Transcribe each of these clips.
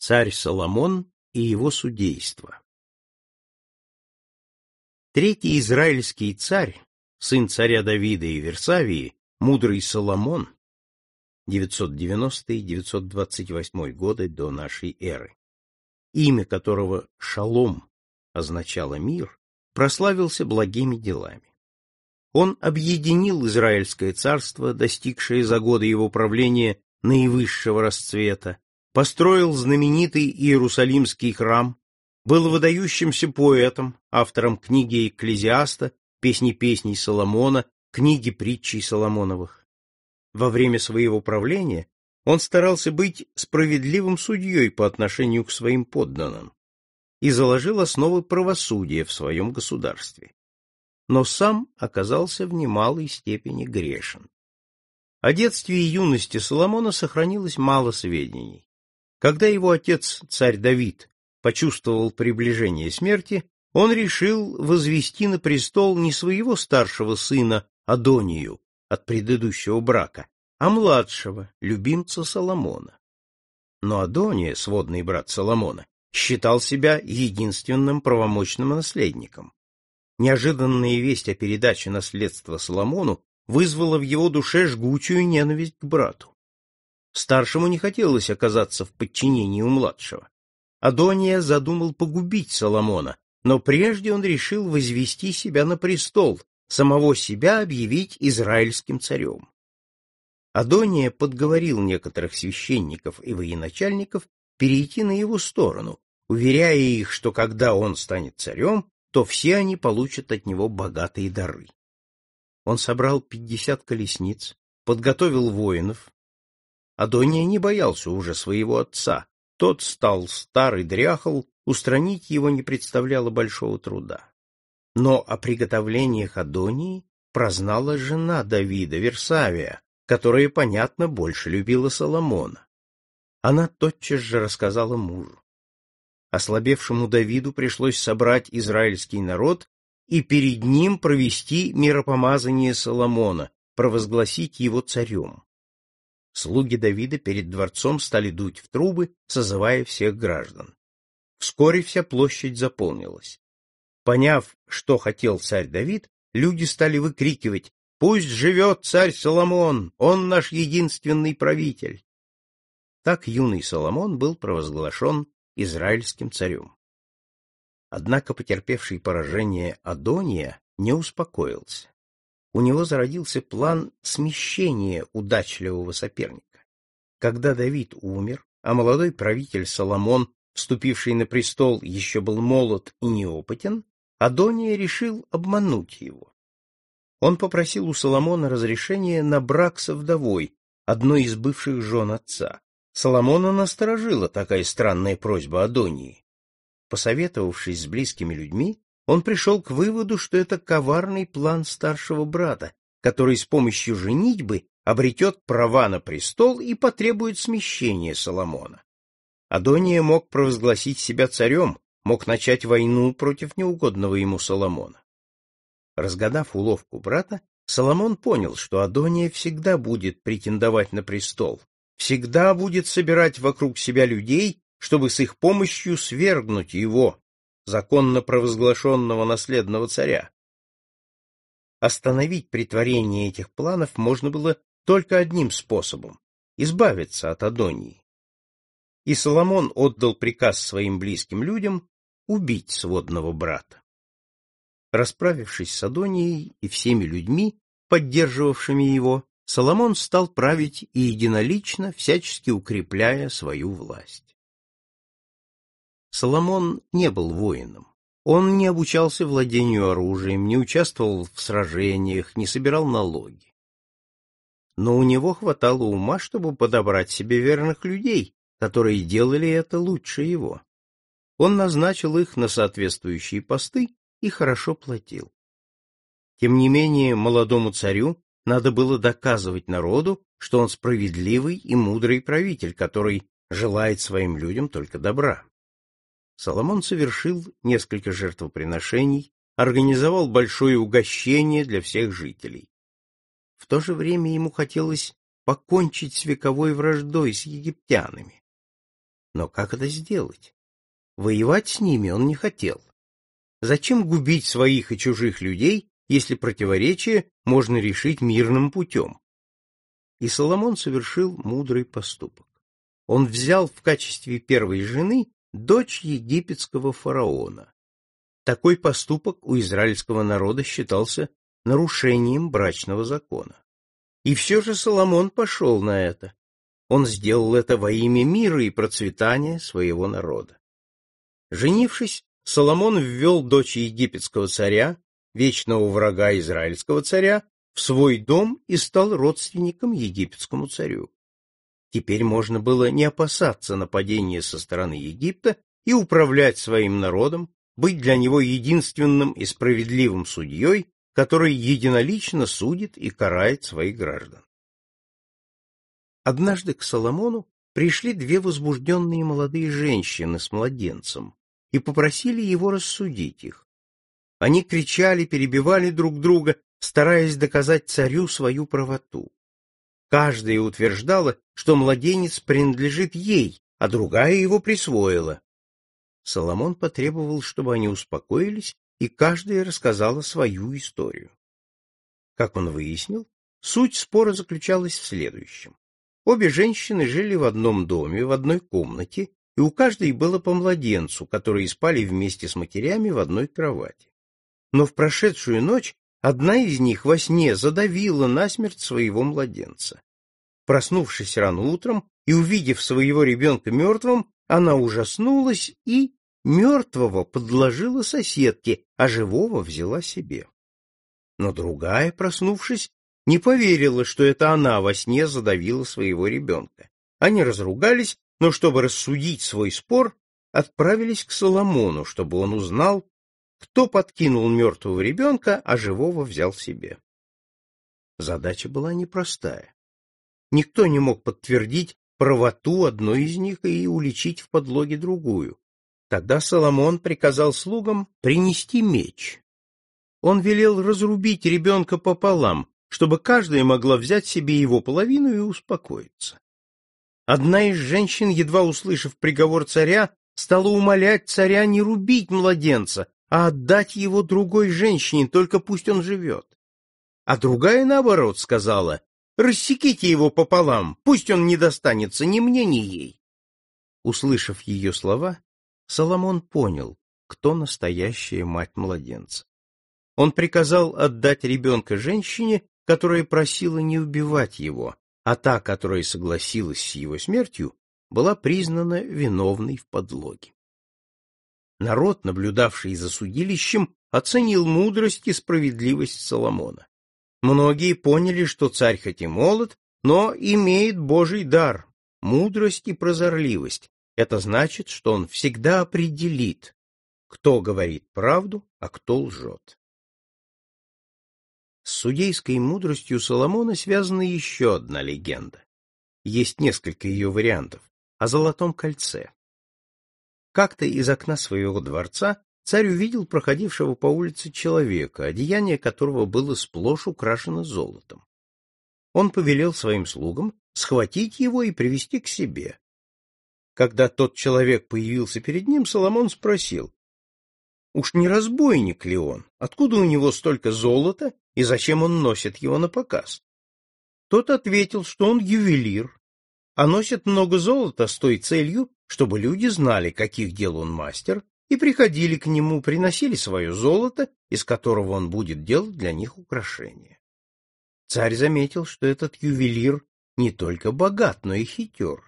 Царь Соломон и его судейство Третий израильский царь, сын царя Давида и Версавии, мудрый Соломон, 990-928 годы до нашей эры, имя которого Шалом означало мир, прославился благими делами. Он объединил Израильское царство, достигшее за годы его правления наивысшего расцвета, построил знаменитый Иерусалимский храм, был выдающимся поэтом, автором книги Экклезиаста, песни песней Соломона, книги притчей Соломоновых. Во время своего правления он старался быть справедливым судьей по отношению к своим подданным и заложил основы правосудия в своем государстве. Но сам оказался в немалой степени грешен. О детстве и юности Соломона сохранилось мало сведений. Когда его отец, царь Давид, почувствовал приближение смерти, он решил возвести на престол не своего старшего сына Адонию от предыдущего брака, а младшего, любимца Соломона. Но Адония, сводный брат Соломона, считал себя единственным правомочным наследником. Неожиданная весть о передаче наследства Соломону вызвала в его душе жгучую ненависть к брату. Старшему не хотелось оказаться в подчинении у младшего. Адония задумал погубить Соломона, но прежде он решил возвести себя на престол, самого себя объявить израильским царем. Адония подговорил некоторых священников и военачальников перейти на его сторону, уверяя их, что когда он станет царем, то все они получат от него богатые дары. Он собрал пятьдесят колесниц, подготовил воинов, Адония не боялся уже своего отца. Тот стал старый, дряхал, устранить его не представляло большого труда. Но о приготовлениях Адонии прознала жена Давида, Версавия, которая, понятно, больше любила Соломона. Она тотчас же рассказала мужу. Ослабевшему Давиду пришлось собрать израильский народ и перед ним провести миропомазание Соломона, провозгласить его царем. Слуги Давида перед дворцом стали дуть в трубы, созывая всех граждан. Вскоре вся площадь заполнилась. Поняв, что хотел царь Давид, люди стали выкрикивать «Пусть живет царь Соломон! Он наш единственный правитель!» Так юный Соломон был провозглашен израильским царем. Однако потерпевший поражение Адония не успокоился у него зародился план смещения удачливого соперника. Когда Давид умер, а молодой правитель Соломон, вступивший на престол, еще был молод и неопытен, Адония решил обмануть его. Он попросил у Соломона разрешения на брак со вдовой, одной из бывших жен отца. Соломона насторожила такая странная просьба Адонии. Посоветовавшись с близкими людьми, он пришел к выводу, что это коварный план старшего брата, который с помощью женитьбы обретет права на престол и потребует смещения Соломона. Адония мог провозгласить себя царем, мог начать войну против неугодного ему Соломона. Разгадав уловку брата, Соломон понял, что Адония всегда будет претендовать на престол, всегда будет собирать вокруг себя людей, чтобы с их помощью свергнуть его, законно провозглашенного наследного царя. Остановить притворение этих планов можно было только одним способом — избавиться от Адонии. И Соломон отдал приказ своим близким людям убить сводного брата. Расправившись с Адонией и всеми людьми, поддерживавшими его, Соломон стал править и единолично, всячески укрепляя свою власть. Соломон не был воином. Он не обучался владению оружием, не участвовал в сражениях, не собирал налоги. Но у него хватало ума, чтобы подобрать себе верных людей, которые делали это лучше его. Он назначил их на соответствующие посты и хорошо платил. Тем не менее, молодому царю надо было доказывать народу, что он справедливый и мудрый правитель, который желает своим людям только добра. Соломон совершил несколько жертвоприношений, организовал большое угощение для всех жителей. В то же время ему хотелось покончить с вековой враждой с египтянами. Но как это сделать? Воевать с ними он не хотел. Зачем губить своих и чужих людей, если противоречие можно решить мирным путем? И Соломон совершил мудрый поступок. Он взял в качестве первой жены дочь египетского фараона. Такой поступок у израильского народа считался нарушением брачного закона. И все же Соломон пошел на это. Он сделал это во имя мира и процветания своего народа. Женившись, Соломон ввел дочь египетского царя, вечного врага израильского царя, в свой дом и стал родственником египетскому царю. Теперь можно было не опасаться нападения со стороны Египта и управлять своим народом, быть для него единственным и справедливым судьей, который единолично судит и карает своих граждан. Однажды к Соломону пришли две возбужденные молодые женщины с младенцем и попросили его рассудить их. Они кричали, перебивали друг друга, стараясь доказать царю свою правоту. Каждая утверждала, что младенец принадлежит ей, а другая его присвоила. Соломон потребовал, чтобы они успокоились, и каждая рассказала свою историю. Как он выяснил, суть спора заключалась в следующем. Обе женщины жили в одном доме, в одной комнате, и у каждой было по младенцу, которые спали вместе с матерями в одной кровати. Но в прошедшую ночь одна из них во сне задавила насмерть своего младенца. Проснувшись рано утром и увидев своего ребенка мертвым, она ужаснулась и мертвого подложила соседке, а живого взяла себе. Но другая, проснувшись, не поверила, что это она во сне задавила своего ребенка. Они разругались, но чтобы рассудить свой спор, отправились к Соломону, чтобы он узнал, кто подкинул мертвого ребенка, а живого взял себе. Задача была непростая. Никто не мог подтвердить правоту одной из них и уличить в подлоге другую. Тогда Соломон приказал слугам принести меч. Он велел разрубить ребенка пополам, чтобы каждая могла взять себе его половину и успокоиться. Одна из женщин, едва услышав приговор царя, стала умолять царя не рубить младенца, а отдать его другой женщине, только пусть он живет. А другая, наоборот, сказала, рассеките его пополам, пусть он не достанется ни мне, ни ей. Услышав ее слова, Соломон понял, кто настоящая мать младенца. Он приказал отдать ребенка женщине, которая просила не убивать его, а та, которая согласилась с его смертью, была признана виновной в подлоге. Народ, наблюдавший за судилищем, оценил мудрость и справедливость Соломона. Многие поняли, что царь хоть и молод, но имеет Божий дар, мудрость и прозорливость, это значит, что он всегда определит, кто говорит правду, а кто лжет. С судейской мудростью Соломона связана еще одна легенда. Есть несколько ее вариантов о золотом кольце. Как-то из окна своего дворца царь увидел проходившего по улице человека, одеяние которого было сплошь украшено золотом. Он повелел своим слугам схватить его и привести к себе. Когда тот человек появился перед ним, Соломон спросил, «Уж не разбойник ли он? Откуда у него столько золота и зачем он носит его на показ?» Тот ответил, что он ювелир, а носит много золота с той целью, чтобы люди знали, каких дел он мастер, и приходили к нему, приносили свое золото, из которого он будет делать для них украшения. Царь заметил, что этот ювелир не только богат, но и хитер.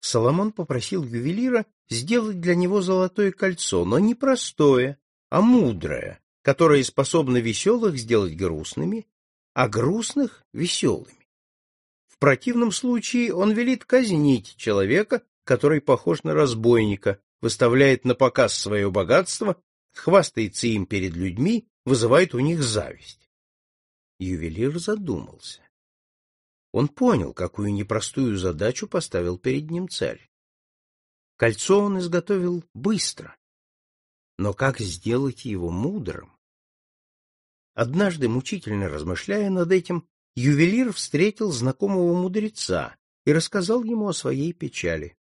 Соломон попросил ювелира сделать для него золотое кольцо, но не простое, а мудрое, которое способно веселых сделать грустными, а грустных — веселыми. В противном случае он велит казнить человека, который похож на разбойника, выставляет на показ свое богатство, хвастается им перед людьми, вызывает у них зависть. Ювелир задумался. Он понял, какую непростую задачу поставил перед ним царь. Кольцо он изготовил быстро, но как сделать его мудрым? Однажды, мучительно размышляя над этим, ювелир встретил знакомого мудреца и рассказал ему о своей печали.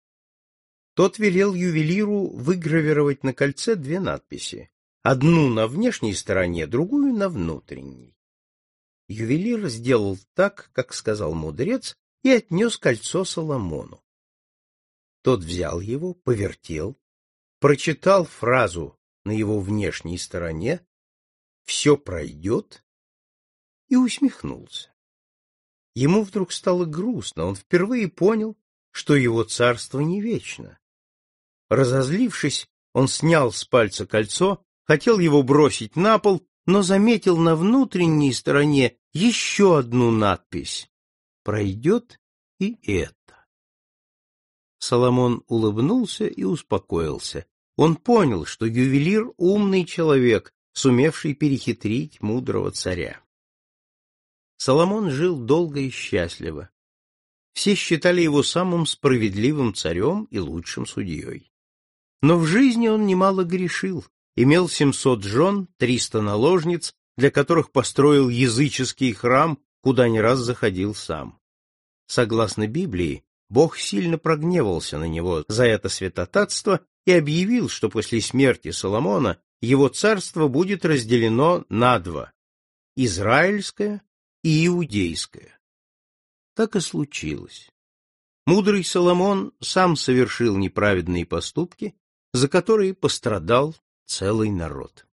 Тот велел ювелиру выгравировать на кольце две надписи. Одну на внешней стороне, другую на внутренней. Ювелир сделал так, как сказал мудрец, и отнес кольцо Соломону. Тот взял его, повертел, прочитал фразу на его внешней стороне «Все пройдет» и усмехнулся. Ему вдруг стало грустно, он впервые понял, что его царство не вечно. Разозлившись, он снял с пальца кольцо, хотел его бросить на пол, но заметил на внутренней стороне еще одну надпись «Пройдет и это». Соломон улыбнулся и успокоился. Он понял, что ювелир — умный человек, сумевший перехитрить мудрого царя. Соломон жил долго и счастливо. Все считали его самым справедливым царем и лучшим судьей. Но в жизни он немало грешил, имел семьсот жен, триста наложниц, для которых построил языческий храм, куда не раз заходил сам. Согласно Библии, Бог сильно прогневался на него за это святотатство и объявил, что после смерти Соломона его царство будет разделено на два — израильское и иудейское. Так и случилось. Мудрый Соломон сам совершил неправедные поступки, за которые пострадал целый народ.